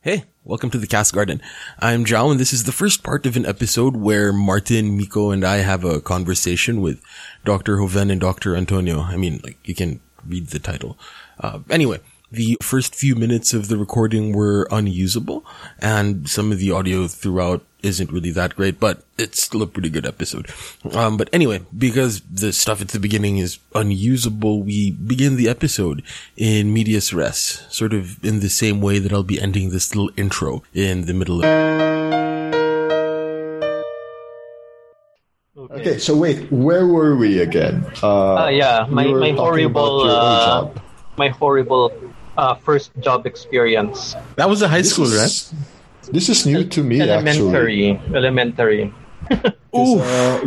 Hey, welcome to the CAS Garden. I'm Jao, and this is the first part of an episode where Martin, Miko, and I have a conversation with Dr. Joven and Dr. Antonio. I mean, like, you can read the title. Uh, anyway, the first few minutes of the recording were unusable, and some of the audio throughout isn't really that great, but it's still a pretty good episode. Um, but anyway, because the stuff at the beginning is unusable, we begin the episode in medias res, sort of in the same way that I'll be ending this little intro in the middle of. Okay, so wait, where were we again? Uh, Uh, yeah, my, we my horrible, about your old uh, my horrible uh, first job experience. That was a high This school, right? Is, this is new to me, actually. elementary, elementary. 'Cause, uh,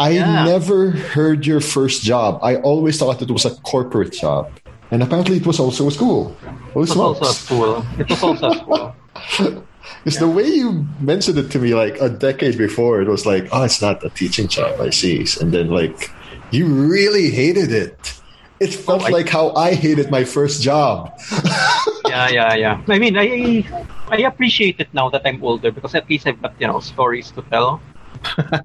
I Yeah. never heard your first job. I always thought it was a corporate job, and apparently it was also a school. Holy It was also a school. It was also a school. Because the way you mentioned it to me, like a decade before, it was like, oh, it's not a teaching job. I see, and then like, you really hated it. It felt Oh, I- like how I hated my first job. Yeah, yeah, yeah. I mean, I I appreciate it now that I'm older because at least I've got you know stories to tell.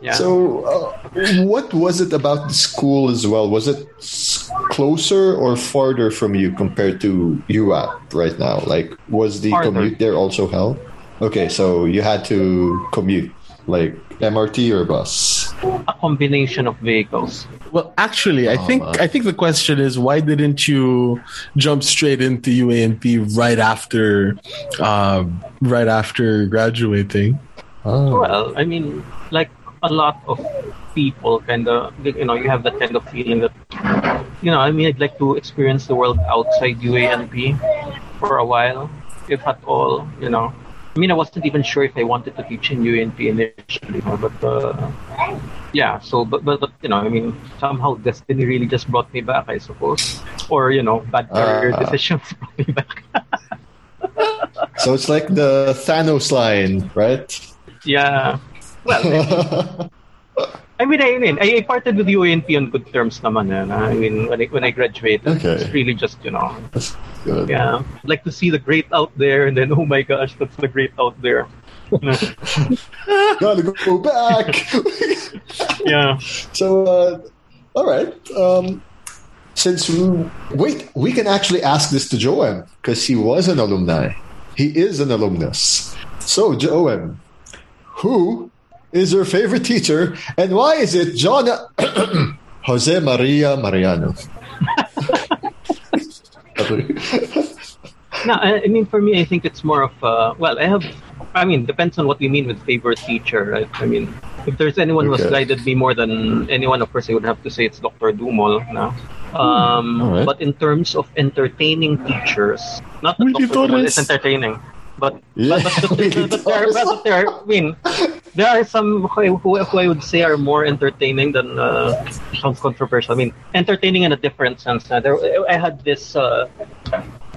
Yeah. So, uh, what was it about the school as well? Was it s- closer or farther from you compared to you at right now? Like, was the Farther. commute there also hell? Okay, so you had to commute, like MRT or bus? a combination of vehicles. Well, actually, I Oh, think man. I think the question is why didn't you jump straight into UA&P right after, um, right after graduating? Oh. Well, I mean, like a lot of people, kind of, you know, you have that kind of feeling that, you know, I mean, I'd like to experience the world outside UA&P for a while, if at all, you know. I mean, I wasn't even sure if I wanted to teach in UA&P initially, but uh, yeah. So, but, but but you know, I mean, somehow destiny really just brought me back, I suppose, or you know, bad career Ah. decisions brought me back. So it's like the Thanos line, right? yeah. Well, I mean, I mean, I, I parted with UA&P on good terms naman. eh. I mean, when I, when I graduated, Okay. it's really just, you know, good. yeah. Like to see the great out there, and then, oh my gosh, that's the great out there. Gotta go back. yeah. So, uh, all right. Um, since we, wait, we can actually ask this to Joem because he was an alumni. He is an alumnus. So, Joem, who is your favorite teacher, and why is it John Jose Maria Mariano? No, I, I mean, for me, I think it's more of, uh, well, I have, I mean, depends on what we mean with favorite teacher, right? I mean, if there's anyone who has Okay. guided me more than anyone, of course, I would have to say it's Dr. Dumol. No? Um, All right. But in terms of entertaining teachers, not that Willie Dr. Dumol is entertaining, but, but, but, but, but, there, but, there, I mean, there are some who, who, who I would say are more entertaining than uh, sounds controversial. I mean, entertaining in a different sense. Now, there, I had this. Uh,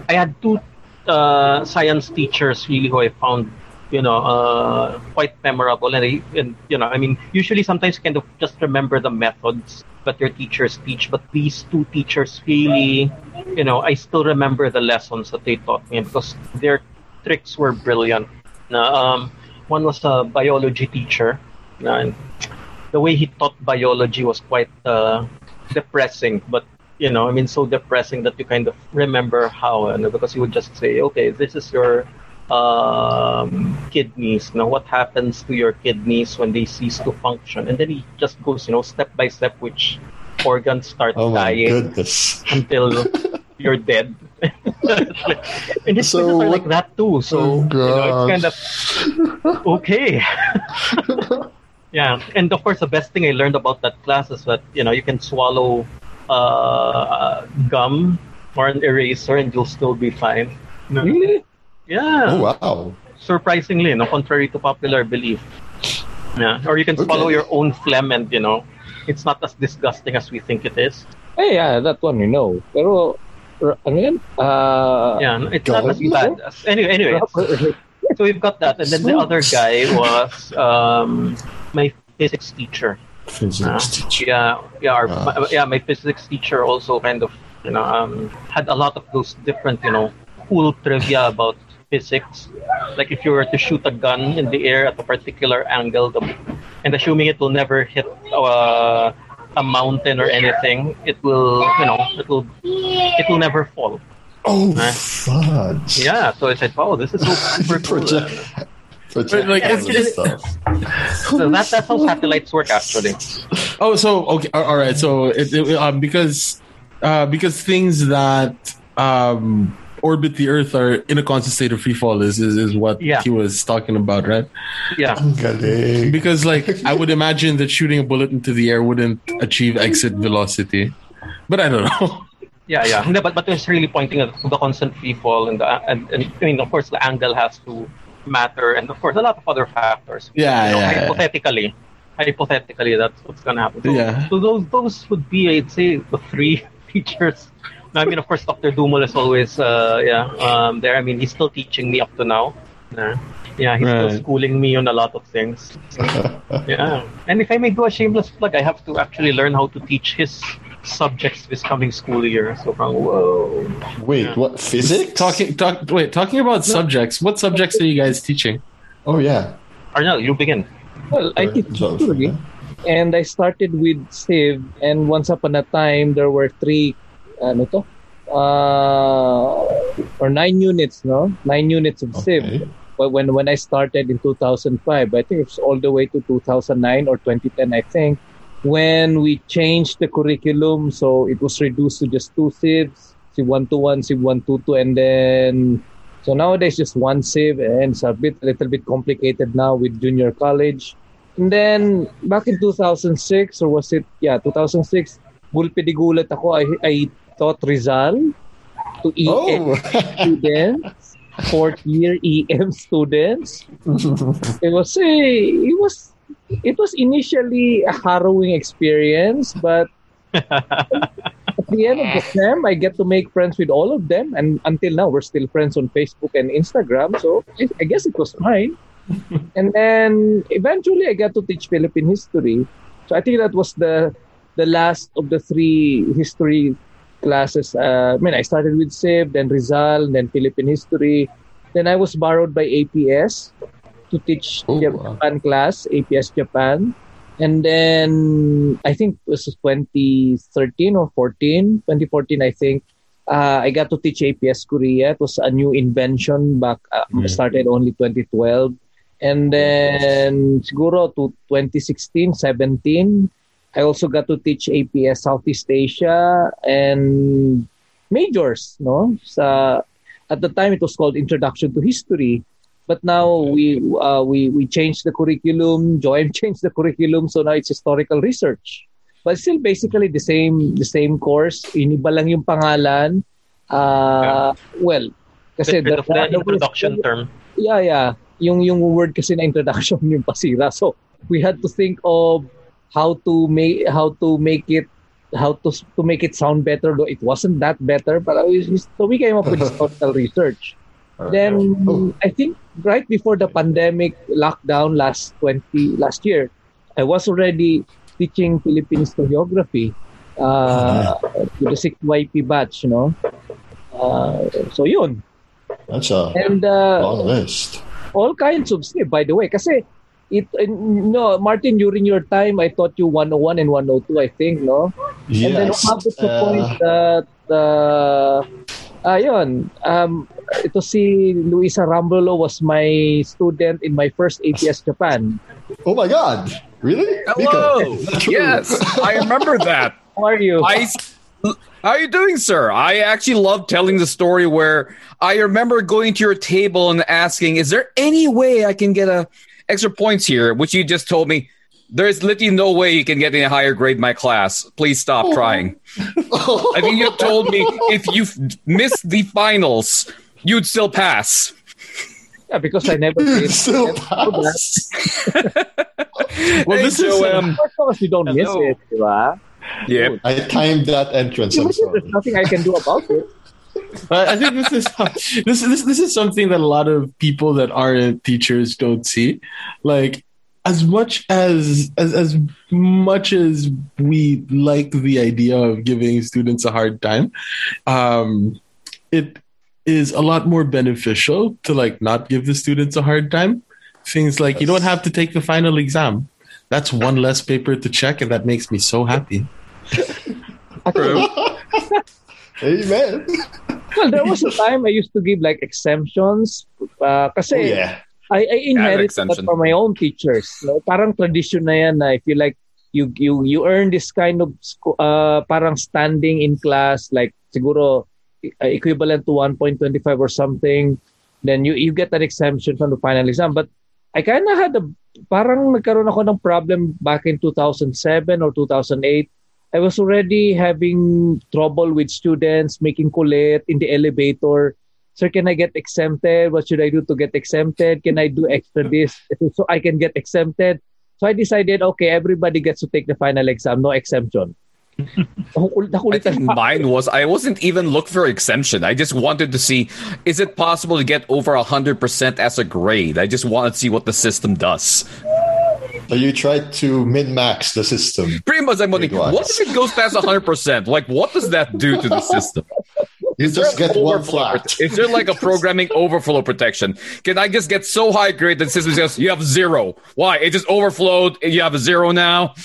I had two uh, science teachers really who I found, you know, uh, quite memorable. And, I, and you know, I mean, usually sometimes you kind of just remember the methods that your teachers teach, but these two teachers really, you know, I still remember the lessons that they taught me because their tricks were brilliant. Na, um, one was a biology teacher, and the way he taught biology was quite uh, depressing, but you know, I mean, so depressing that you kind of remember how, uh, because he would just say, okay, this is your um, kidneys. Now, what happens to your kidneys when they cease to function? And then he just goes, you know, step by step, which organs start Oh dying goodness. until you're dead. and his So are what- like that too. So Oh, you know, it's kind of okay. yeah, and of course, the best thing I learned about that class is that you know you can swallow uh, gum or an eraser and you'll still be fine. No. Yeah, Oh, wow. surprisingly, no, contrary to popular belief. Yeah, or you can swallow Okay. your own phlegm and you know, it's not as disgusting as we think it is. Eh, yeah, that one you know. Pero, r- ano yan? Uh, Yeah, no, it's not as bad. As, anyway, anyway, so we've got that, and then the other guy was um, my physics teacher. Physics Uh, teacher. yeah, yeah, our, Ah. my, yeah. My physics teacher also kind of, you know, um, had a lot of those different, you know, cool trivia about physics. Like if you were to shoot a gun in the air at a particular angle, the, and assuming it will never hit uh, a mountain or anything, it will, you know, it will, it will never fall. Oh, Huh? fudge. Yeah, so I said, "Wow, this is so super cool." Project, project like, all it's- this it's- stuff. So that, that's how satellites work, actually. Oh, so okay, all all right. So it, it um, because uh, because things that um, orbit the Earth are in a constant state of free fall is is, is what Yeah. he was talking about, right? Yeah. Because like I would imagine that shooting a bullet into the air wouldn't achieve exit velocity, but I don't know. Yeah, yeah. Hindi, but but it's really pointing at the constant free fall and the and, and I mean of course the angle has to matter and of course a lot of other factors. Yeah, You know, yeah, yeah. hypothetically. Hypothetically that's what's gonna happen. So, Yeah. so those those would be I'd say the three features. I mean of course Dr. Dumol is always uh yeah um there. I mean he's still teaching me up to now. Yeah. Yeah, he's still schooling me on a lot of things. Yeah. And if I may do a shameless plug, I have to actually learn how to teach his subjects this coming school year. So from whoa. Wait, what? Physics? Talking talk wait talking about subjects. What subjects are you guys teaching? Oh yeah. Arnel, you begin. Well, I Or teach history, yeah. and I started with Civ, and once upon a time there were three, ano to, uh, or nine units, no, nine units of Okay. Civ. But when when I started in 2005, I think it's all the way to 2009 or 2010, I think, when we changed the curriculum, so it was reduced to just two Civs, Civ 121, Civ 122, and then so nowadays just one Civ, and it's a bit a little bit complicated now with junior college. And then back in 2006 or was it yeah 2006 gulpidigulat ako I, I taught Rizal to EM Oh. students fourth year EM students it was a it was it was initially a harrowing experience but at the end of the term I get to make friends with all of them and until now we're still friends on Facebook and Instagram so I, I guess it was fine and then eventually I got to teach Philippine history. So I think that was the the last of the three history classes. Uh, I mean, I started with Civ, then Rizal, then Philippine history. Then I was borrowed by APS to teach Oh, the wow. Japan class, APS Japan. And then I think it was 2013 or 14, 2014, I think. Uh, I got to teach APS Korea. It was a new invention back, uh, Mm. started only 2012. And then siguro to 2016, 17, I also got to teach APS Southeast Asia and majors, no? Sa, at the time it was called Introduction to History. But now we uh, we we changed the curriculum. Joem changed the curriculum, so now it's historical research. But still basically the same the same course. Iniba lang yung pangalan. Uh, well, kasi of the the- introduction term. yeah, yeah. Yung yung word kasi na introduction yung pasira. So we had to think of how to make how to make it how to to make it sound better. Though it wasn't that better, but so we came up with historical research. Then Oh. I think right before the pandemic lockdown last twenty last year, I was already teaching Philippine historiography uh, to the 6YP batch, you know. Uh, so yun. That's a And uh, long list. all kinds of stuff, by the way. Kasi, it, uh, no, Martin, during your time, I taught you 101 and 102, I think, no? yes. And then Yes. umabot sa uh, point that, uh, ayun, um, ito si Luisa Rambrolo was my student in my first APS Japan. oh my God! Really? Hello. Nico, is that true? Yes, I remember that. How are you? I. How are you doing, sir? I actually love telling the story where I remember going to your table and asking, "Is there any way I can get a extra points here?" Which you just told me. There's literally no way you can get any higher grade in my class. Please stop trying. I think you told me if you missed the finals, you'd still pass. yeah, because I never did. Still Never do that. pass. Well, Hey, this is Joe, uh, um, Of course, you don't miss it, di ba? Yep. I timed that entrance. I'm There's nothing I can do about it. I I think this is this this this is something that a lot of people that aren't teachers don't see. Like as much as as as much as we like the idea of giving students a hard time, um, it is a lot more beneficial to like not give the students a hard time. Things like you don't have to take the final exam. That's one less paper to check, and that makes me so happy. Amen. Well, there was a time I used to give like exemptions. Uh, kasi Oh, yeah. I, I inherited that exemption. from my own teachers. No? Parang tradition na yan na if you like, you, you, you earn this kind of uh, parang standing in class, like siguro uh, equivalent to 1.25 or something, then you, you get an exemption from the final exam. But I kind of had a, parang nagkaroon ako ng problem back in 2007 or 2008. I was already having trouble with students, making kulit in the elevator. Sir, can I get exempted? What should I do to get exempted? Can I do extra this so I can get exempted? So I decided, okay, everybody gets to take the final exam, no exemption. I think mine was I wasn't even looking for exemption. I just wanted to see is it possible to get over hundred percent as a grade. I just wanted to see what the system does. So you tried to min max the system. Pretty much, I'm wondering what if it goes past hundred percent? Like, what does that do to the system? You just get one flat. Is there like a programming overflow protection? Can I just get so high grade that the system says you have zero? Why? It just overflowed. and You have a zero now.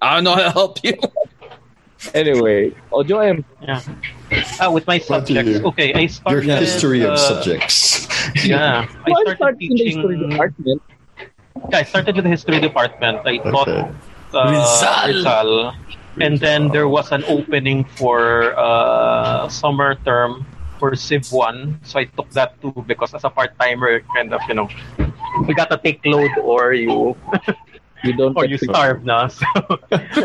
I don't know how to help you. Anyway, Ojo M. Yeah. Ah, with my What subjects. Okay, I Your started. history of uh, subjects. Yeah, I started start in teaching. History department? Yeah, I started with the history department. I taught Okay. uh, Rizal. Rizal. And then there was an opening for uh, summer term for Civ 1. So I took that too because as a part timer, kind of, you know, we got to take load or you You don't or you to- starve now. So,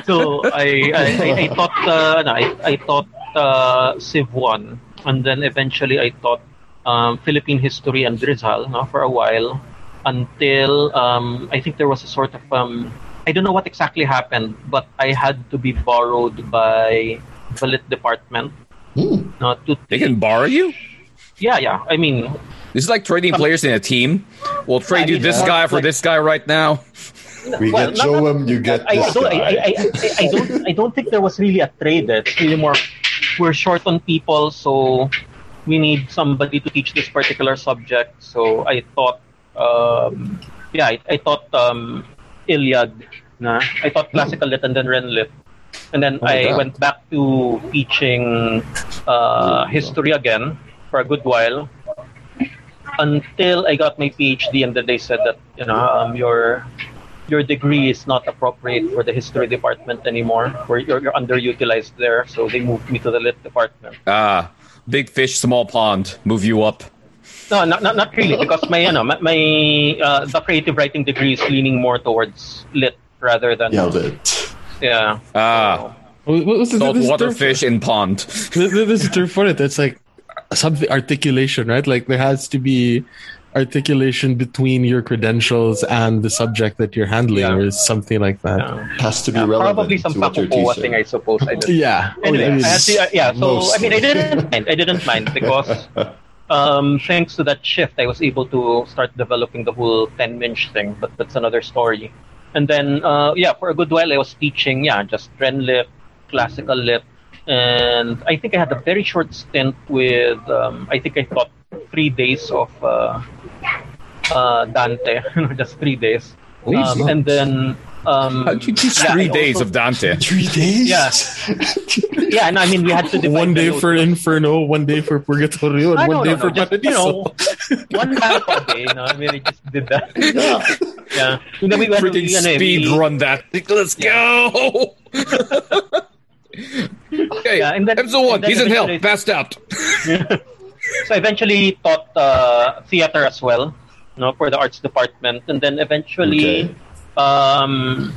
so I, I, I, I taught uh, no, I, I taught uh, Civ 1 and then eventually I taught um, Philippine history and Rizal no, for a while until um, I think there was a sort of um, I don't know what exactly happened, but I had to be borrowed by the lit department. Hmm. No, to They can borrow you. yeah, yeah. I mean, This is like trading players in a team. We'll trade you this guy for this guy right now. We Well, get not- Joem, you get I, I this don't, I, I, guy. I, I, I don't I don't think there was really a trade. It's really more we're short on people, so we need somebody to teach this particular subject. So I thought, um, yeah, I, I thought um, Iliad. Na? I thought classical lit and then Ren lit. And then Oh, I God. went back to teaching uh, history again for a good while until I got my PhD, and then they said that you know um, your your degree is not appropriate for the history department anymore. Where you're, you're underutilized there, so they moved me to the lit department. Ah, big fish, small pond. Move you up. No, not not, not really, because my you know, my, my uh, the creative writing degree is leaning more towards lit rather than Yeah, lit. yeah. Ah, What- what's the- salt this water term fish in pond. Th- th- There's a term for it. That's like something articulation, right? Like there has to be articulation between your credentials and the subject that you're handling, Yeah. or something like that. yeah. Has to be Yeah, relevant probably some to what you're thing, I suppose. I just Yeah. Oh, anyway, I mean, I to, uh, yeah. So I mean, I didn't mind. I didn't mind because um, thanks to that shift, I was able to start developing the whole ten minch thing. But that's another story. And then uh, yeah, for a good while, I was teaching yeah, just trend lit, classical lit, and I think I had a very short stint with. Um, I think I taught three days of uh, uh, Dante, just three days. Um, and then um, How'd you teach yeah, three I days also- of Dante? Three days? Yeah. yeah, and I mean we had to divide one day load. for Inferno, one day for Purgatorio, and one no, day no, no, for just, you know, one time per day. You know, I mean, I just did that. Yeah. Yeah. And then we went Freaking we, speed we- run that. Let's go. okay, Yeah, and then- episode one. and then He's in hell, passed out. So eventually taught uh, theater as well, you know, for the arts department, and then eventually, Okay. Um,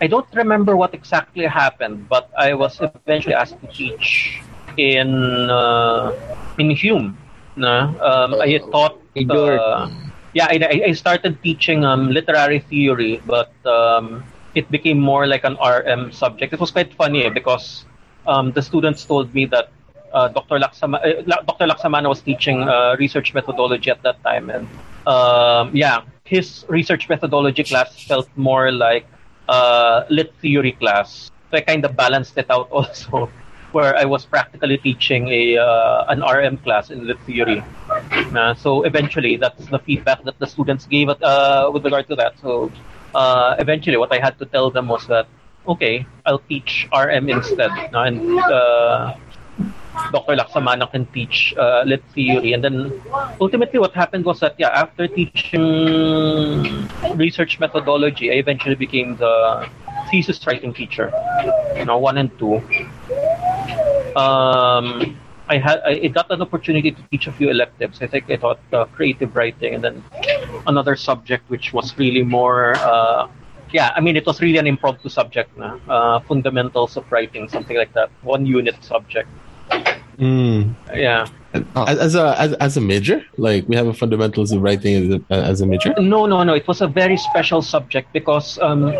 I don't remember what exactly happened, but I was eventually asked to teach in uh, in Hume. No? Um, I taught. Uh, yeah, I, I- started teaching um, literary theory, but um, it became more like an RM subject. It was quite funny eh, because um, the students told me that uh, Dr. Laksama, uh, Dr. Laksamana was teaching uh, research methodology at that time, and um, yeah, his research methodology class felt more like uh, lit theory class. So I kind of balanced it out also. where I was practically teaching a uh, an RM class in lit theory. Uh, so eventually, that's the feedback that the students gave uh, with regard to that. So uh, eventually, what I had to tell them was that okay, I'll teach RM instead, and uh, Dr. Laksamana can teach uh, lit theory. And then ultimately, what happened was that yeah, after teaching research methodology, I eventually became the thesis writing teacher, you know, one and two. Um, I had I got an opportunity to teach a few electives. I think I taught uh, creative writing and then another subject which was really more. Uh, yeah, I mean it was really an impromptu subject, na, uh, fundamentals of writing, something like that. One unit subject. Mm. Yeah. As, as a as, as a major, like we have a fundamentals of writing as a, as a major. No, no, no. It was a very special subject because um,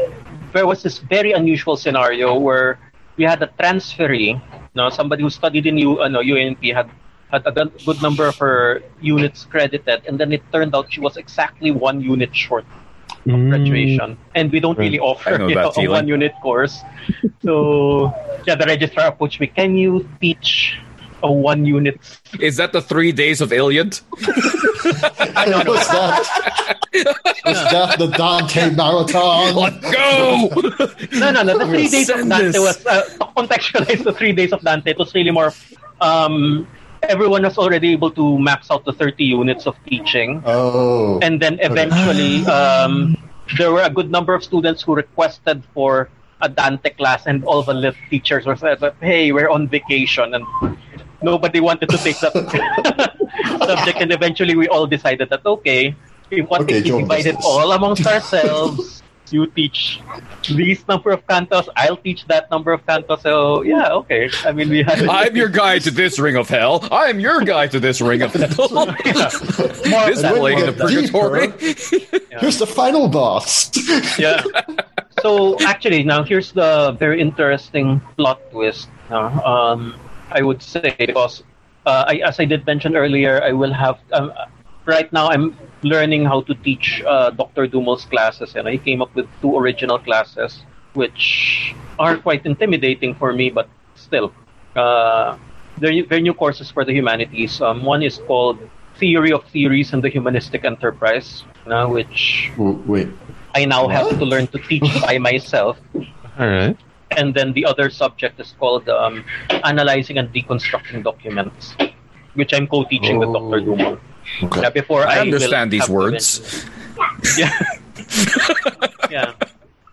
there was this very unusual scenario where we had a transferee, no, somebody who studied in U, uh, no, UNP had had a good good number of her units credited, and then it turned out she was exactly one unit short of Mm. graduation, and we don't really offer know you know, a one unit course. So yeah, the registrar approached me. Can you teach a one unit? Is that the three days of Iliad? was that? Was that the Dante marathon? Let's go! No, no, no. The three days of Dante this. was uh, to contextualize the three days of Dante. It was really more. Um, everyone was already able to max out the 30 units of teaching, Oh, and then eventually um, there were a good number of students who requested for a Dante class, and all the lit teachers were said, "Hey, we're on vacation," and nobody wanted to take that subject. And eventually, we all decided that okay, if what Okay, if we divide it all amongst ourselves. You teach these number of cantos. I'll teach that number of cantos. So yeah, okay. I mean, we had. I'm your guide to this ring of hell. I'm your guide to this ring of hell. this And when plane we of get purgatory. here's the final boss. yeah. So actually, now here's the very interesting plot twist. uh, um, I would say because, uh, I, as I did mention earlier, I will have. Um, right now, I'm learning how to teach uh, Dr. Dumol's classes, and I came up with two original classes, which are quite intimidating for me, but still, uh, they're, they're new courses for the humanities. Um, one is called Theory of Theories and the Humanistic Enterprise, uh, which Wait, I now have to learn to teach by myself. All right. And then the other subject is called um, Analyzing and Deconstructing Documents, which I'm co-teaching with Oh. Dr. Dumol. okay. Yeah, before I I, understand these words. Yeah, yeah.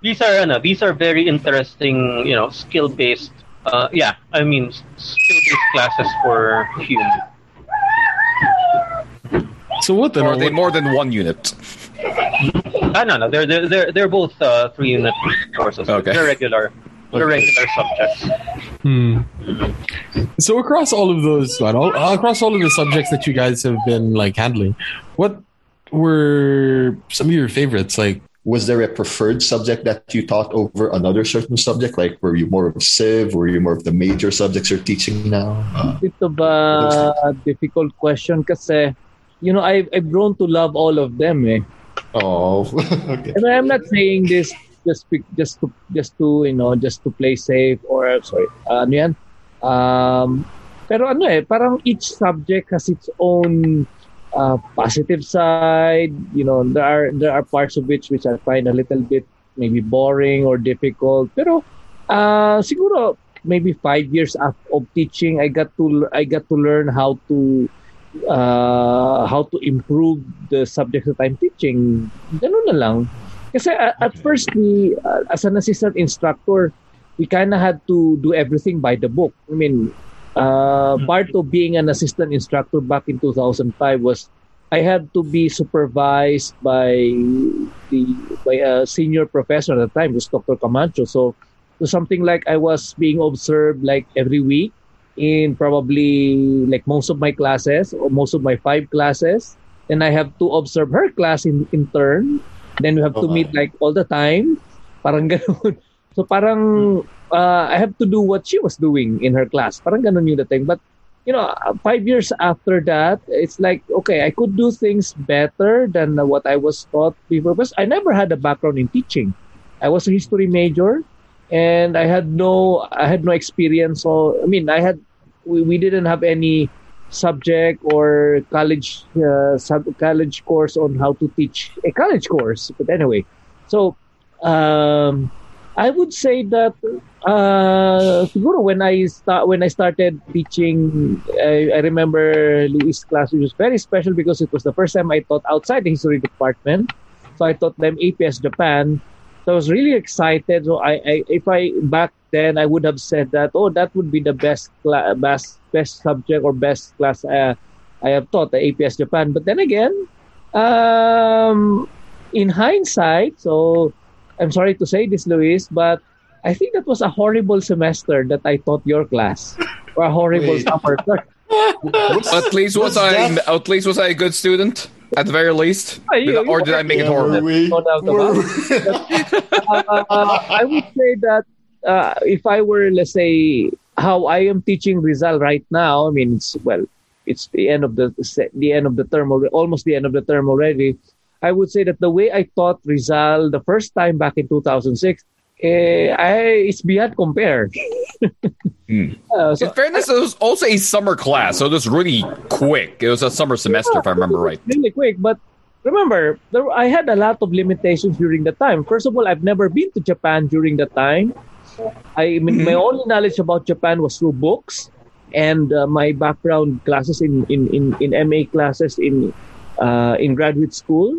These are ano, these are very interesting, you know, skill-based. Uh, yeah, I mean skill-based classes for human. So what then? Or are they more than one unit? Ah, no, no, they're they're they're, they're both uh, three-unit courses. Okay. They're regular, they're regular subjects. Hmm. So across all of those, all, across all of the subjects that you guys have been like handling, what were some of your favorites? Like, Was there a preferred subject that you taught over another certain subject? Like, were you more of a Civ? Were you more of the major subjects you're teaching now? Uh, bit of a difficult question because, you know, I've, I've grown to love all of them eh. oh, okay. And I'm not saying this just just to just to you know just to play safe or sorry uh, ano yan? Um pero ano eh parang each subject has its own uh, positive side you know there are there are parts of which which I find a little bit maybe boring or difficult. Pero uh, siguro maybe five years of, teaching I got to I got to learn how to uh, how to improve the subjects that I'm teaching. Ganun na lang kasi uh, at first we uh, as an assistant instructor we kind of had to do everything by the book I mean uh, part of being an assistant instructor back in 2005 was I had to be supervised by the by a senior professor at the time, was Dr. Camacho. So it was something like I was being observed like every week in probably like most of my classes or most of my five classes. And I have to observe her class in, in turn. Then we have to Oh, meet like all the time. Parang ganun. So parang uh, I have to do what she was doing in her class. Parang ganun yung dating. But you know, uh, five years after that, it's like, okay, I could do things better than what I was taught before. Because I never had a background in teaching. I was a history major. and I had no I had no experience. So I mean, I had we, we didn't have any subject or college uh, sub college course on how to teach a college course. But anyway, so um, I would say that uh, when I start when I started teaching, I, I remember Luis' class, which was very special because it was the first time I taught outside the history department. So I taught them APS Japan. So I was really excited. So I, I if I back then I would have said that oh that would be the best cla- best best subject or best class uh, I have taught the APS Japan. But then again, um, in hindsight, so I'm sorry to say this, Luis, but I think that was a horrible semester that I taught your class, or a horrible Wait. summer. At least was I that? at least was I a good student at the very least, you- or did I make it Yeah, were horrible? we? No doubt Were about we? uh, I would say that uh, if I were, let's say, how I am teaching Rizal right now, I mean, it's well, it's the end of the the end of the term, alre- almost the end of the term already. I would say that the way I taught Rizal the first time back in 2006, eh, I it's beyond compare. Hmm. Uh, so In fairness, it was also a summer class, so it was really quick. It was a summer semester, if I remember right. really quick. But remember, there, I had a lot of limitations during the time. First of all, I've never been to Japan during the time. I mean, my only knowledge about Japan was through books and uh, my background classes in, in, in, in MA classes in uh, in graduate school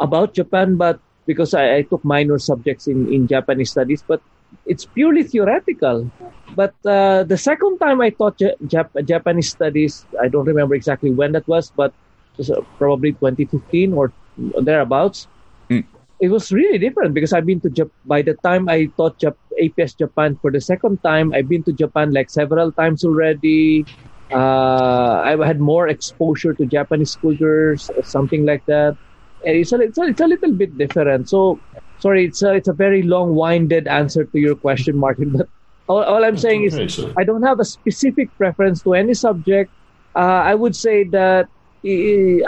about Japan, but because I, I took minor subjects in, in Japanese studies, but it's purely theoretical. But uh, the second time I taught Jap- Japanese studies, I don't remember exactly when that was, but uh, probably 2015 or thereabouts. It was really different because I've been to Jap- by the time I taught Jap- APS Japan for the second time, I've been to Japan like several times already. Uh, I had more exposure to Japanese cultures, something like that. And it's a, it's a, it's a little bit different. So, sorry, it's a, it's a very long-winded answer to your question, Martin. But all, all I'm saying is I don't have a specific preference to any subject. Uh, I would say that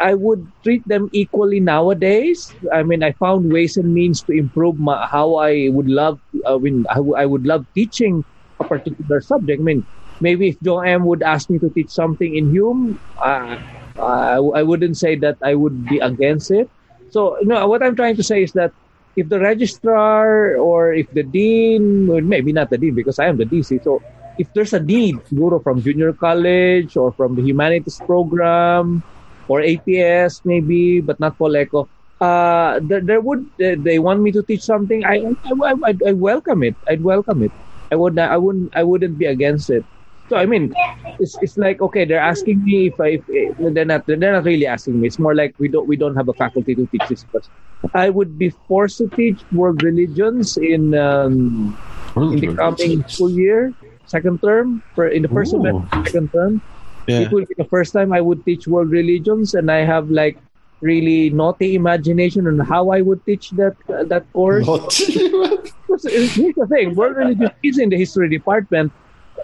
I would treat them equally nowadays. I mean, I found ways and means to improve my, how I would love. I mean, I, w- I would love teaching a particular subject. I mean, maybe if M would ask me to teach something in Hume, uh, I, wouldn't say that I would be against it. So, you know, what I'm trying to say is that if the registrar or if the dean, well, maybe not the dean because I am the DC, so if there's a need, siguro from junior college or from the humanities program or APS maybe, but not Poleco, uh, there, there would uh, they want me to teach something, I I, I, I welcome it. I'd welcome it. I would not, I wouldn't I wouldn't be against it. So I mean, it's, it's like okay, they're asking me if I if they're not they're not really asking me. It's more like we don't we don't have a faculty to teach this. But I would be forced to teach world religions in um, in the coming school year, second term, for in the first Ooh. semester, second term. Yeah. It would be the first time I would teach world religions, and I have like really naughty imagination on how I would teach that uh, that course. Here's the thing: world religion is in the history department,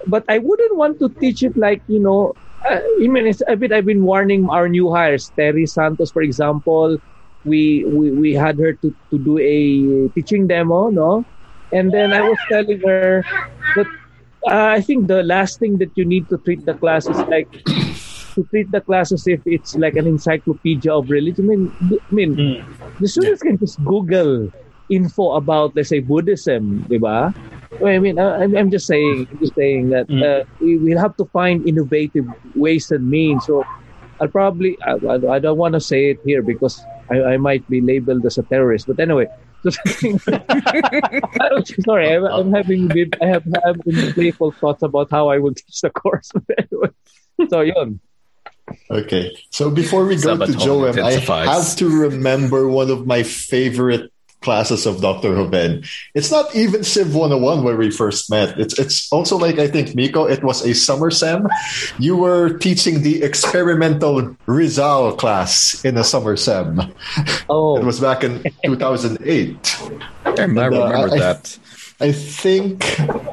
but I wouldn't want to teach it like you know. Uh, I mean, it's a bit. I've been warning our new hires, Terry Santos, for example. We we, we had her to, to do a teaching demo, no, and then I was telling her I think the last thing that you need to treat the class is like to treat the class as if it's like an encyclopedia of religion. I mean, I mean the students can just Google info about, let's say, Buddhism, ba? I mean, uh, I'm, I'm just saying, I'm just saying that uh, we will have to find innovative ways and means. So, I'll probably, I, I I don't want to say it here because I, I might be labeled as a terrorist. But anyway, sorry, I'm, I'm having, bit- I have having playful thoughts about how I will teach the course. Anyway, so yun. Okay, so before we go to Sabaton Joem, I have to remember one of my favorite classes of Dr. Joven. It's not even Civ 101 where we first met. It's it's also like I think Miko, it was a summer sem. You were teaching the experimental Rizal class in a summer sem. Oh, It was back in 2008. I remember, uh, remember I- that. I think,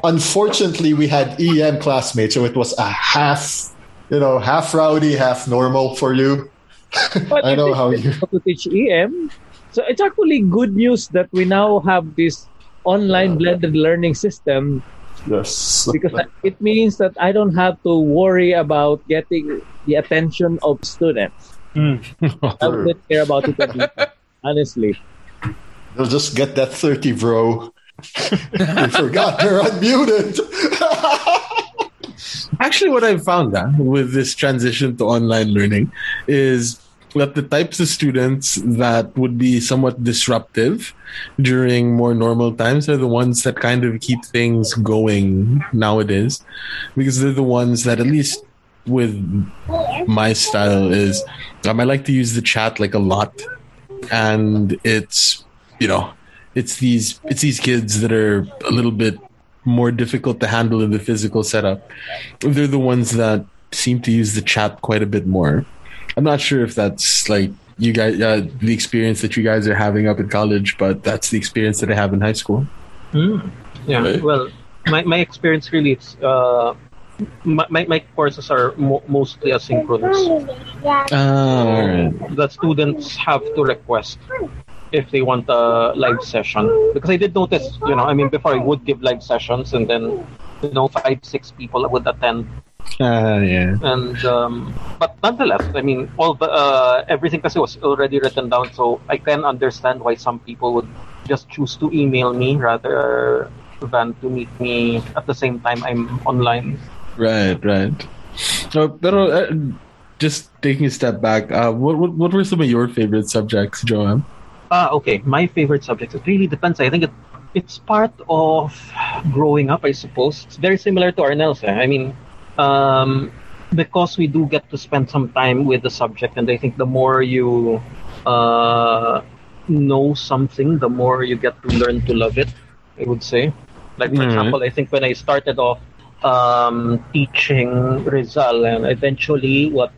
unfortunately, we had EM classmates, so it was a half, you know, half rowdy, half normal for you. But I know how you. to teach EM. So it's actually good news that we now have this online blended learning system Yes. because it means that I don't have to worry about getting the attention of students. I wouldn't care about it anymore, honestly. They'll just get that 30, bro. you forgot they're unmuted. Actually, what I've found uh, with this transition to online learning is that the types of students that would be somewhat disruptive during more normal times are the ones that kind of keep things going nowadays. Because they're the ones that at least with my style is um, I like to use the chat like a lot. And it's you know it's these it's these kids that are a little bit more difficult to handle in the physical setup. They're the ones that seem to use the chat quite a bit more i'm not sure if that's like you guys uh, the experience that you guys are having up in college but that's the experience that i have in high school Yeah. Right. Well, my, my experience really is uh, my, my, my courses are mo- mostly asynchronous. all right The students have to request if they want a live session because I did notice, you know, I mean, before I would give live sessions and then, you know, five six people would attend ah yeah and um, but nonetheless, I mean, all the uh, everything kasi was already written down, so I can understand why some people would just choose to email me rather than to meet me at the same time I'm online. right right no, pero uh, just taking a step back uh, what, what what were some of your favorite subjects Joem Ah, okay. My favorite subjects. It really depends. I think it it's part of growing up. I suppose it's very similar to Arnel's. Eh? I mean, um, because we do get to spend some time with the subject, and I think the more you uh, know something, the more you get to learn to love it. I would say. Like for Mhm. example, I think when I started off um, teaching Rizal, and eventually what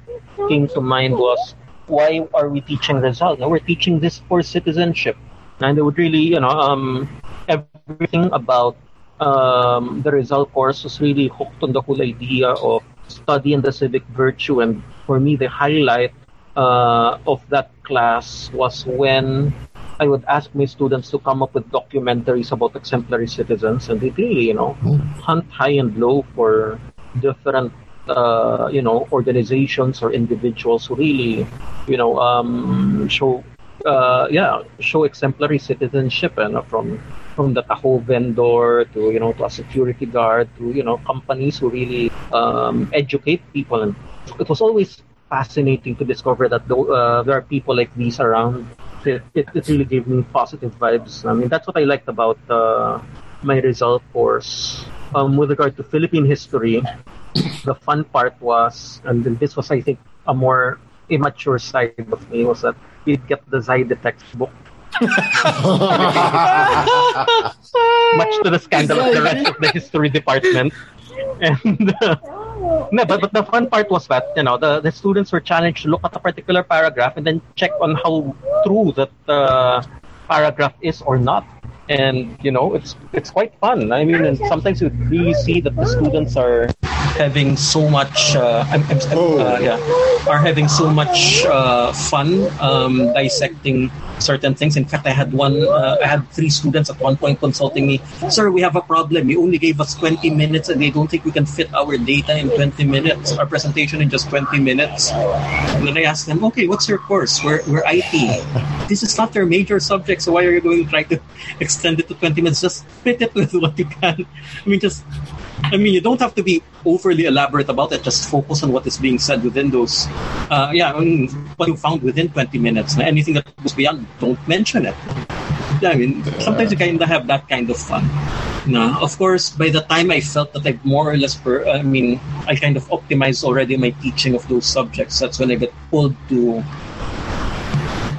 came to mind was why are we teaching Rizal? No, we're teaching this for citizenship. And it would really, you know, um, everything about um, the Rizal course was really hooked on the whole idea of study and the civic virtue. And for me, the highlight uh, of that class was when I would ask my students to come up with documentaries about exemplary citizens, and they really, you know, hunt high and low for different, uh, you know, organizations or individuals who really, you know, um, show, uh, yeah, show exemplary citizenship, and from from the taho vendor to you know to a security guard to you know companies who really um, educate people, and it was always fascinating to discover that though, uh, there are people like these around. It, it, it really gave me positive vibes. I mean, that's what I liked about uh, my Rizal course. Um, with regard to Philippine history, the fun part was, and this was, I think, a more immature side of me, was that we'd get the Zaide textbook. much to the scandal of the rest of the history department. And uh, no, but, but the fun part was that you know the, the students were challenged to look at a particular paragraph and then check on how true that uh, paragraph is or not. And you know it's it's quite fun. I mean, and sometimes you really see that the students are having so much. Uh, I'm, I'm, I'm, uh, yeah, are having so much uh, fun um, dissecting certain things. In fact, I had one. Uh, I had three students at one point consulting me. Sir, we have a problem. You only gave us 20 minutes, and they don't think we can fit our data in 20 minutes. Our presentation in just 20 minutes. And then I asked them, okay, what's your course? We're, we're IT. This is not your major subject, so why are you going to try to extend it to 20 minutes? Just fit it with what you can. I mean, just I mean, you don't have to be overly elaborate about it. Just focus on what is being said within those. Uh, yeah, what you found within 20 minutes. Anything that goes beyond, don't mention it. Yeah, I mean, sometimes you kind of have that kind of fun. No, of course, by the time I felt that I more or less, per, I mean, I kind of optimized already my teaching of those subjects. That's when I get pulled to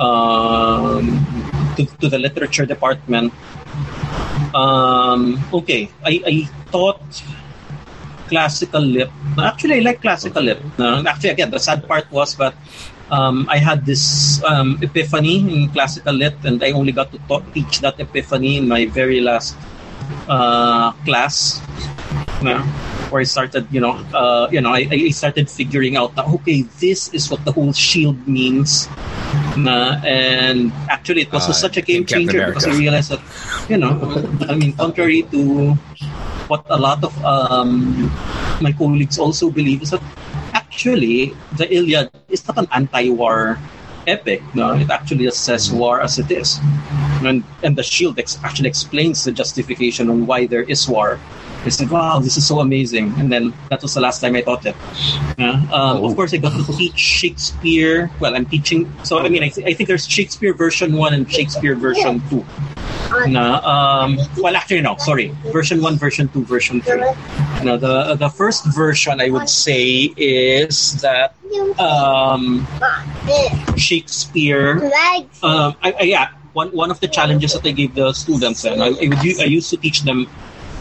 um, to, to the literature department. Um, okay, I, I taught classical lit. Actually, I like classical lit. Uh, actually, again, the sad part was that um, I had this um, epiphany in classical lit, and I only got to teach that epiphany in my very last uh, class. Where I started, you know, uh, you know, I, I started figuring out that okay, this is what the whole shield means. Na, and actually, it was Ah, such a game changer because I realized that, you know, I mean, contrary to what a lot of um, my colleagues also believe, is that actually the Iliad is not an anti-war epic. No, it actually assesses war as it is, and and the Shield ex- actually explains the justification on why there is war. I said, "Wow, this is so amazing!" And then that was the last time I taught it. Yeah. Um, Of course, I got to teach Shakespeare. Well, I'm teaching. So I mean, I, th- I think there's Shakespeare version one and Shakespeare version two. Na, um, well, actually, no. Sorry, version one, version two, version three. Now, the the first version I would say is that um, Shakespeare. Um, I, I, yeah, one one of the challenges that I gave the students, and I, I, would, I used to teach them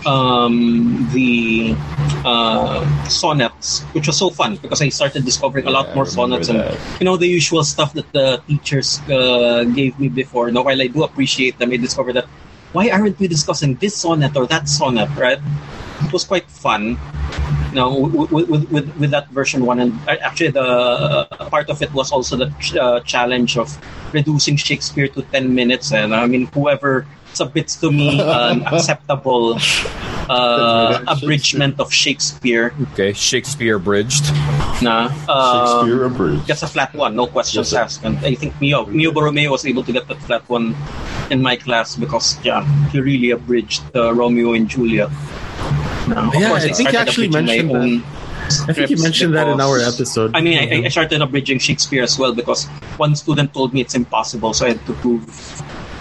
um, the uh, sonnets, which was so fun because I started discovering a lot Yeah, more sonnets and you know the usual stuff that the teachers uh, gave me before. Now, while I do appreciate them, I discovered that why aren't we discussing this sonnet or that sonnet, right? It was quite fun. Now, with, with, with, with that version one, and actually the uh, part of it was also the ch- uh, challenge of reducing Shakespeare to 10 minutes. And I mean, whoever submits to me an acceptable uh, abridgment of Shakespeare, Okay, Shakespeare bridged. na, um, Shakespeare abridged. That's a flat one, no questions Yes, asked. And I think Mio, Mio Borromeo was able to get that flat one in my class because, yeah, he really abridged uh, Romeo and Juliet. Now, Yeah, course, I think you started actually abridging my mentioned own I think you scripts mentioned that in our episode. I mean, I, I started abridging Shakespeare as well because one student told me it's impossible, so I had to prove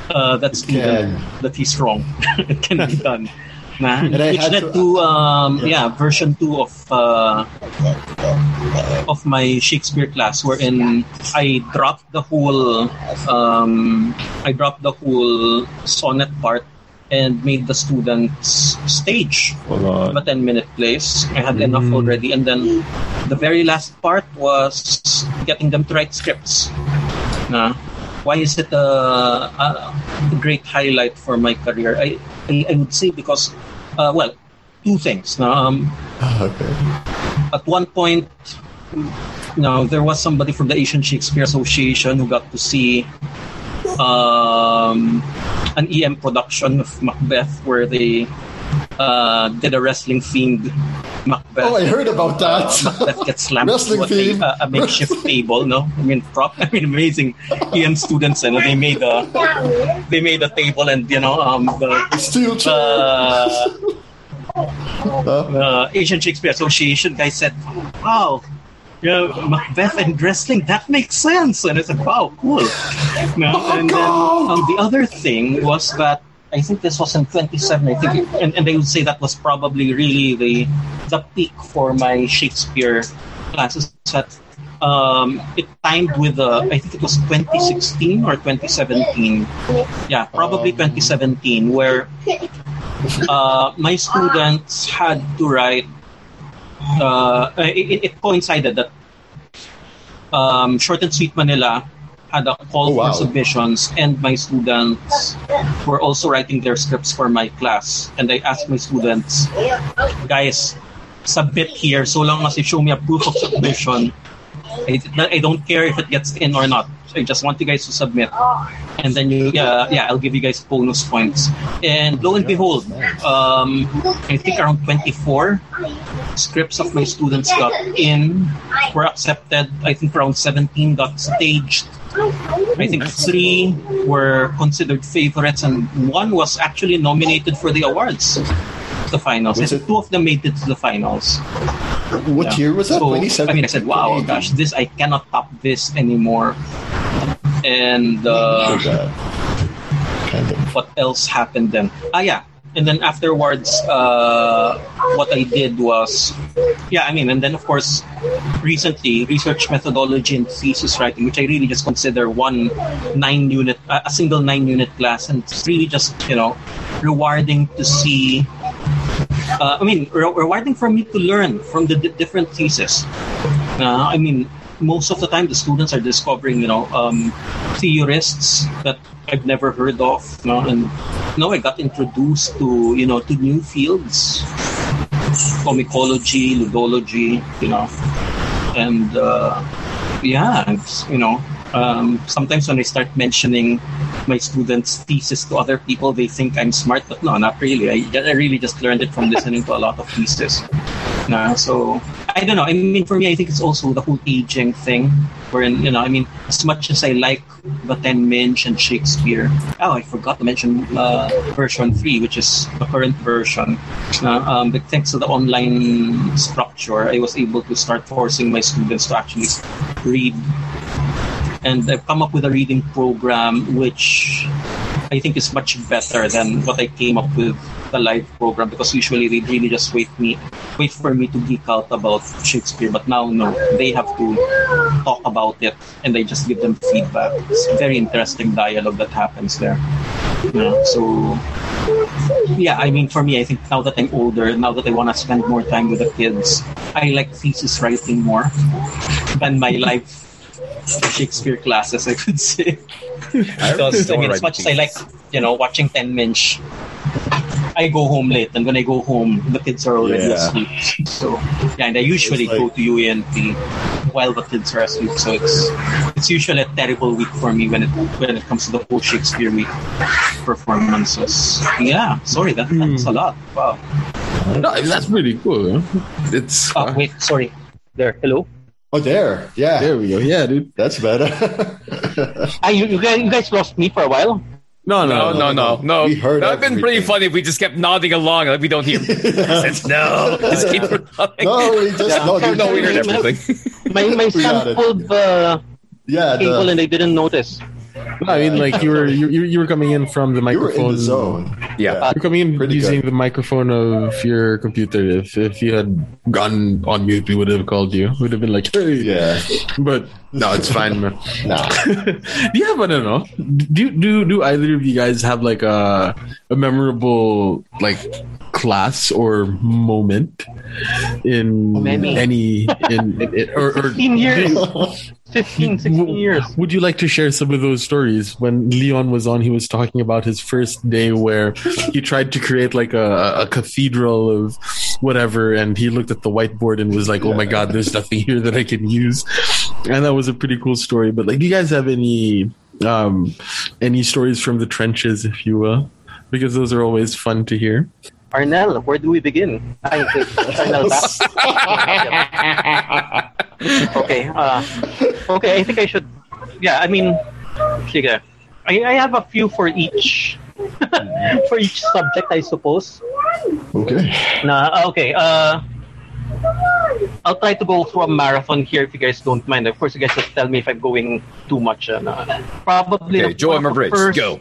uh, that student can. that he's wrong. it can be done. Nah, which led to- to, um, Yeah. yeah. version two of uh, of my Shakespeare class, wherein I dropped the whole um, I dropped the whole sonnet part and made the students stage Hold a 10 minute place. I had enough Mm. already. And then the very last part was getting them to write scripts. Na, why is it a, a great highlight for my career? I, I, I would say because, uh, well, two things. Na, um, Okay. at one point, you know, there was somebody from the Asian Shakespeare Association who got to see um, an EM production of Macbeth where they uh, did a wrestling themed Macbeth. Oh, I heard about that. Uh, Macbeth gets slammed Wrestling to a, a, makeshift table. No, I mean prop. I mean amazing EM students, and they made a they made a table, and you know um, the Steel chair. uh, uh, Asian Shakespeare Association guy said, "Wow, yeah, Macbeth and wrestling that makes sense." And I said, "Wow, cool." No, Oh, and then um, the other thing was that I think this was in 27. I think, and, and they would say that was probably really the the peak for my Shakespeare classes. That um, it timed with the I think it was 2016 or 2017. Yeah, probably Um. 2017, where uh, my students had to write. Uh, it, it coincided that um, Short and Sweet Manila had a call Oh, wow. for submissions, and my students were also writing their scripts for my class. And I asked my students, guys, submit here so long as you show me a proof of submission. I, I don't care if it gets in or not. I just want you guys to submit, and then you, yeah, yeah, I'll give you guys bonus points. And lo and behold, um, I think around 24 scripts of my students got in, were accepted. I think around 17 got staged. I think three were considered favorites, and one was actually nominated for the awards, the finals. Was it- two of them made it to the finals. What Yeah. year was that? So, 2017. I mean, I said, wow, gosh, this, I cannot top this anymore. And uh, Kind of. what else happened then? Ah, yeah. And then afterwards, uh, what I did was, yeah, I mean, and then of course, recently, research methodology and thesis writing, which I really just consider one nine unit, a single nine unit class, and it's really just, you know, rewarding to see. Uh, I mean, re- rewarding for me to learn from the di- different theses. Uh, I mean, most of the time the students are discovering, you know, um, theorists that I've never heard of, you know, and you know, I got introduced to, you know, to new fields, comicology, ludology, you know, and uh, yeah, you know, Um, sometimes when I start mentioning my students' thesis to other people, they think I'm smart, but no, not really. I, I really just learned it from listening to a lot of thesis. So I don't know. I mean, for me, I think it's also the whole aging thing. Wherein, you know, I mean, as much as I like the Ten Minch and Shakespeare, oh, I forgot to mention uh, version three, which is the current version. Uh, um, but thanks to the online structure, I was able to start forcing my students to actually read and I've come up with a reading program which I think is much better than what I came up with the live program because usually they really just wait me wait for me to geek out about Shakespeare but now no they have to talk about it and I just give them feedback. It's a very interesting dialogue that happens there. Yeah, so yeah I mean for me I think now that I'm older now that I want to spend more time with the kids I like thesis writing more than my live Shakespeare classes, I could say. because I mean, as much as I like, you know, watching Ten Minch, I go home late, and when I go home, the kids are already Yeah. asleep. So yeah, and I usually It's go to UA&P while the kids are asleep. So it's it's usually a terrible week for me when it when it comes to the whole Shakespeare week performances. Yeah, sorry, that, that's a lot. Wow. No, that's really cool. It's Oh, wait, sorry. There, hello. Oh, there. Yeah. there we go. Yeah, dude. That's better. Ah, you, you, guys, you guys lost me for a while. No, No, no, no, no, no. We heard That'd been pretty funny if we just kept nodding along like we don't hear. no, just keep nodding. no, we just no, no, we heard Yeah. everything. My, my We son pulled uh, the Yeah, cable the, and they didn't notice. No, I mean, like you were you, you you were coming in from the you were microphone. in the zone. Yeah. You're coming in Pretty using good. the microphone of your computer. If if you had gone on mute, we would have called you. Would have been like, hey. Yeah. But no, it's fine, man. Nah. do you have I don't know? Do do do either of you guys have like a a memorable like class or moment in Many. any in, in, in- or, or 15 years. 15, 16 years. would you like to share some of those stories? When Leon was on, he was talking about his first day where he tried to create like a, a cathedral of whatever, and he looked at the whiteboard and was like, "Oh my god, there's nothing here that I can use," and that was a pretty cool story. But like, do you guys have any um any stories from the trenches, if you will? Because those are always fun to hear. Arnel, where do we begin? Ay, okay. Arnel back. okay. Uh, okay, I think I should. Yeah, I mean, sige. I, I have a few for each for each subject, I suppose. Okay. Na okay. Uh, I'll try to go through a marathon here if you guys don't mind. Of course, you guys just tell me if I'm going too much. Uh, probably. Okay, the- Joe one of the Bridge, first- go.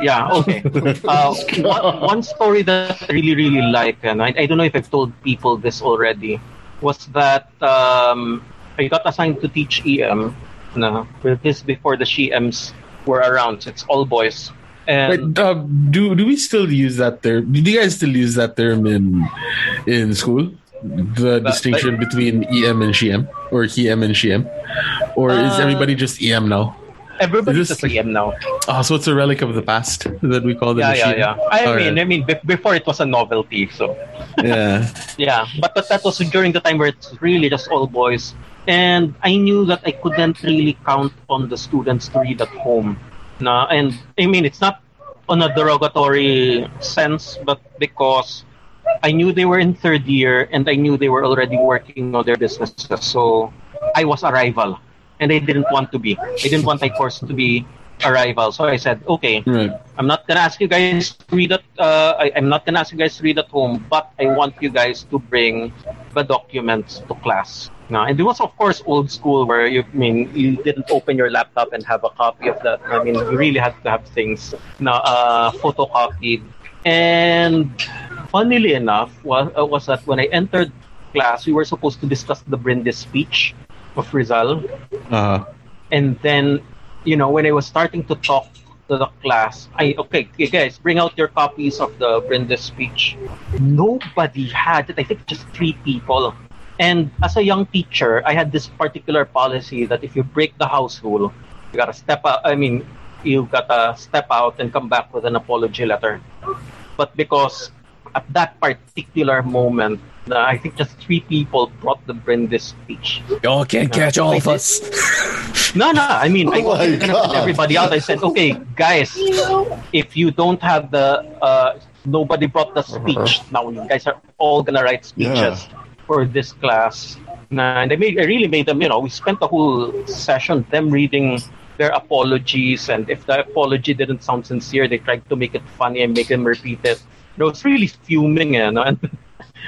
Yeah, okay. Uh, one, one story that I really, really like, and I, I don't know if I've told people this already, was that um, I got assigned to teach EM. No, this before the SHEMs were around. It's all boys. And Wait, uh, do do we still use that term? Do you guys still use that term in in school? The distinction between EM and SHEM, or HEM and SHEM, or is Uh, everybody just EM now? Everybody's this just EM now. Oh, so it's a relic of the past that we call them. Yeah, yeah, SHEM? yeah. I All mean, right. I mean, be- before it was a novelty, so yeah. Yeah, but, but that was during the time where it's really just all boys. And I knew that I couldn't really count on the students to read at home. Na, and I mean, it's not on a derogatory sense, but because I knew they were in third year and I knew they were already working on their businesses. So I was a rival and I didn't want to be. I didn't want my course to be a rival. So I said, okay, Right. I'm not gonna ask you guys to read at. Uh, I, I'm not gonna ask you guys to read at home, but I want you guys to bring the documents to class. Now, and it was of course old school where you I mean you didn't open your laptop and have a copy of that. I mean you really had to have things now uh, photocopied. And funnily enough was, uh, was that when I entered class, we were supposed to discuss the Brindis speech of Rizal. Uh, And then, you know, when I was starting to talk to the class, I okay, okay, guys, bring out your copies of the Brindis speech. Nobody had it. I think just three people. And as a young teacher, I had this particular policy that if you break the house rule, you gotta step out. I mean, you gotta step out and come back with an apology letter. But because at that particular moment, na I think just three people brought the Brindis speech. Y'all can't catch all of us. No, no. I mean, I Oh my connected God. everybody out. I said, okay, guys, if you don't have the, uh, nobody brought the speech. Now you guys are all gonna write speeches for this class. Nah, and I made, I really made them. You know, we spent the whole session them reading their apologies, and if the apology didn't sound sincere, they tried to make it funny and make them repeat it. You know, it's really fuming, you know, and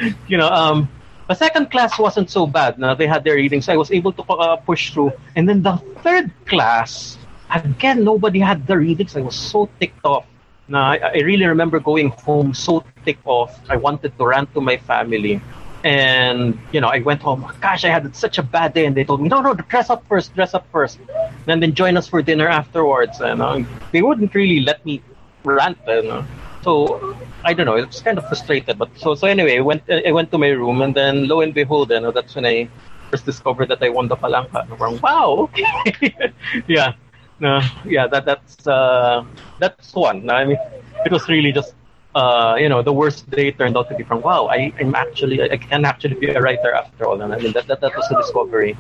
you know, um, the second class wasn't so bad. Now they had their readings. I was able to uh, push through. And then the third class, again, nobody had the readings. I was so ticked off. Now I, I really remember going home so ticked off. I wanted to rant to my family. And, you know, I went home, gosh, I had such a bad day. And they told me, no, no, dress up first, dress up first. And then join us for dinner afterwards. And uh, they wouldn't really let me rant. You know. So I don't know. It was kind of frustrated, but so so anyway, I went I went to my room, and then lo and behold, you know, that's when I first discovered that I won the Palanca. Wow, okay, yeah, no, yeah, that that's uh, that's one. I mean, it was really just uh, you know, the worst day turned out to be from wow, I, I'm actually I can actually be a writer after all. And I mean that that, that was a discovery.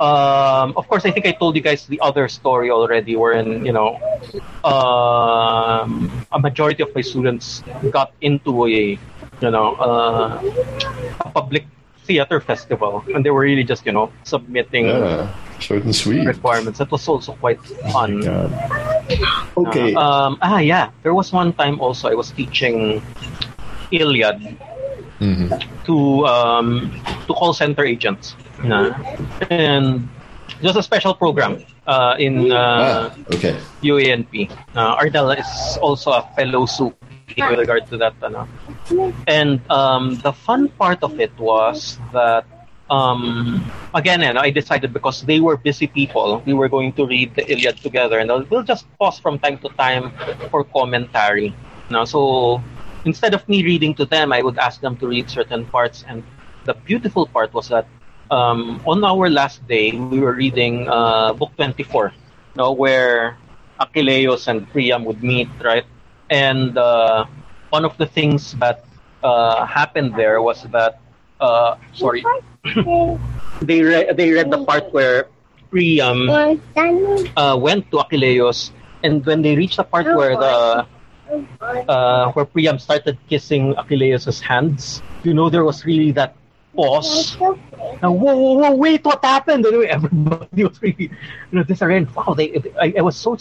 Um, of course, I think I told you guys the other story already, wherein you know, um, a majority of my students got into a, you know, uh, a public theater festival, and they were really just you know submitting Yeah, short and sweet. requirements. That was also quite fun. God. Okay. Um, ah, yeah. There was one time also I was teaching Iliad Mhm. to um, to call center agents, na. and just a special program uh, in uh, ah, okay. UA&P. Uh, Ardella is also a fellow soup with regard to that. Ano. And um, the fun part of it was that, um, again, you know, I decided because they were busy people, we were going to read the Iliad together, and we'll just pause from time to time for commentary. No, so instead of me reading to them, I would ask them to read certain parts. And the beautiful part was that um, on our last day, we were reading uh, book 24, no, where Achilleus and Priam would meet, right? And uh, one of the things that uh, happened there was that, uh, sorry, they, re- they read the part where Priam uh, went to Achilleus, and when they reached the part where the uh, where Priam started kissing Achilleus's hands, you know, there was really that pause. Now, whoa, whoa, whoa, wait, what happened? And everybody was really, you know, disarranged. Wow, they, I, I was so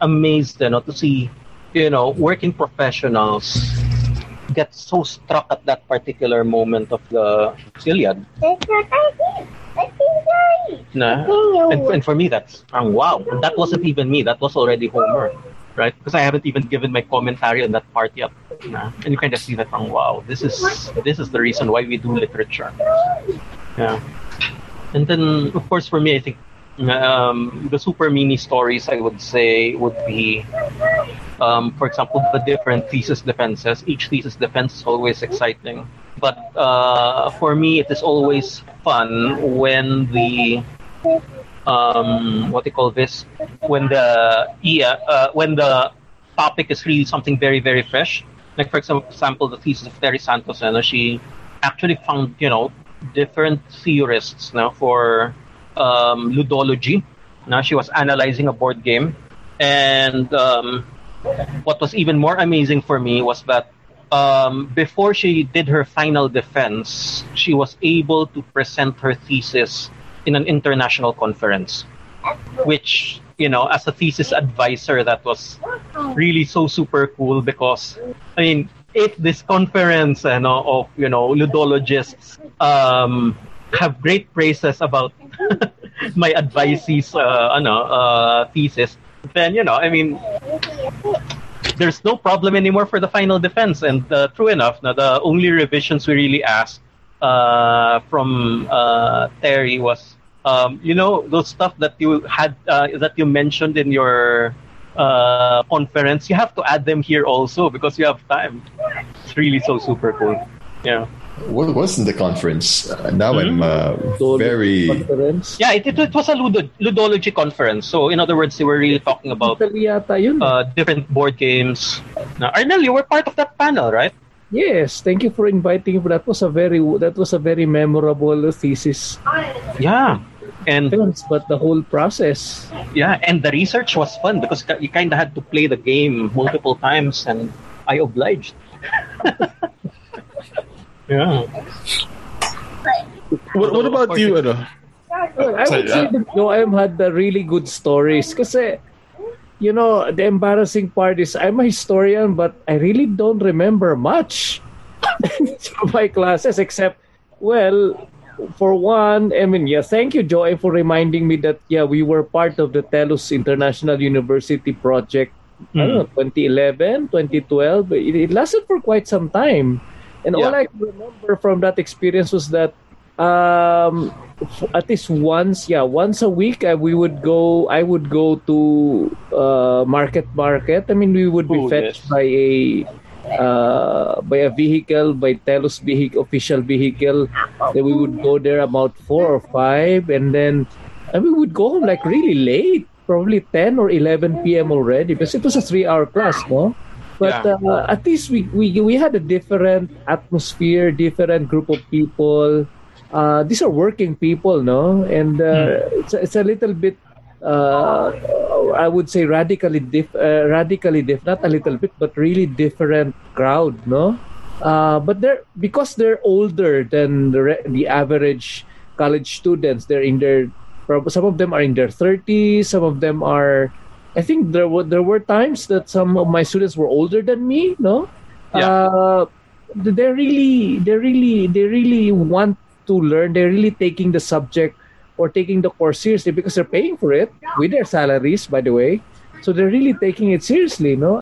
amazed, you know, to see, you know, working professionals get so struck at that particular moment of the Iliad. Na? And, and for me, that's um, wow. And that wasn't even me. That was already Homer, right? Because I haven't even given my commentary on that part yet. Na? And you kind of see that from wow. This is this is the reason why we do literature. Yeah. And then, of course, for me, I think um, the super mini stories I would say would be, um, for example, the different thesis defenses. Each thesis defense is always exciting, but uh, for me, it is always fun when the um, what they call this when the yeah, uh, when the topic is really something very very fresh. Like for example, the thesis of Terry Santos, and she actually found you know different theorists you now for um, ludology. Now she was analyzing a board game, and um, what was even more amazing for me was that um, before she did her final defense, she was able to present her thesis in an international conference, which you know, as a thesis advisor, that was really so super cool because I mean, if this conference you know, of you know ludologists um, have great praises about my advisee's uh, ano, uh, thesis, then you know, I mean, there's no problem anymore for the final defense. And uh, true enough, now the only revisions we really asked uh, from uh, Terry was, um, you know, those stuff that you had uh, that you mentioned in your uh, conference. You have to add them here also because you have time. It's really so super cool. Yeah. What was in the conference? Uh, now I'm uh, very. Conference. Yeah, it, it, it was a ludo, ludology conference. So, in other words, they were really talking about Italy yata yun. uh, different board games. Now, Arnel, you were part of that panel, right? Yes, thank you for inviting me. That was a very that was a very memorable thesis. Yeah. And but the whole process. yeah, and the research was fun because you kind of had to play the game multiple times, and I obliged. yeah. What, what about you, ano? I would say that Joem had the really good stories kasi you know, the embarrassing part is I'm a historian but I really don't remember much from my classes except well for one, I mean, yeah, thank you, Joy, for reminding me that yeah, we were part of the Telus International University project. I don't hmm. know, 2011, 2012. It, it lasted for quite some time, and all I can remember from that experience was that um, at least once, yeah, once a week, uh, we would go. I would go to uh, market market. I mean, we would be Oh, fetched yes. by a uh, by a vehicle, by Telus vehicle, official vehicle. Then we would go there about four or five, and then and we would go home like really late, probably ten or eleven p.m. already, because it was a three-hour class, no. But Yeah. uh, at least we, we we had a different atmosphere, different group of people. Uh, these are working people, no, and uh, it's, a- it's a little bit. Uh, I would say radically diff, uh, radically diff, not a little bit, but really different crowd, no. Uh, but they're because they're older than the re- the average college students. They're in their some of them are in their thirties. Some of them are. I think there were there were times that some of my students were older than me. No, uh, they really they really they really want to learn. They're really taking the subject or taking the course seriously because they're paying for it with their salaries, by the way. So they're really taking it seriously, no?